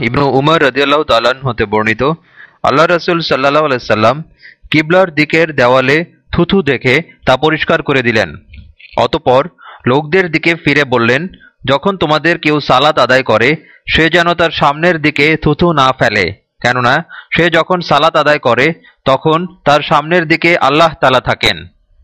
ইবনু উমর রদিয়াল্লাহ তালান হতে বর্ণিত, আল্লাহ রসুল সাল্লাহ আলাইসাল্লাম কিবলার দিকের দেওয়ালে থুথু দেখে তা পরিষ্কার করে দিলেন। অতপর লোকদের দিকে ফিরে বললেন, যখন তোমাদের কেউ সালাত আদায় করে, সে যেন তার সামনের দিকে থুথু না ফেলে। কেননা, সে যখন সালাত আদায় করে, তখন তার সামনের দিকে আল্লাহ তালা থাকেন।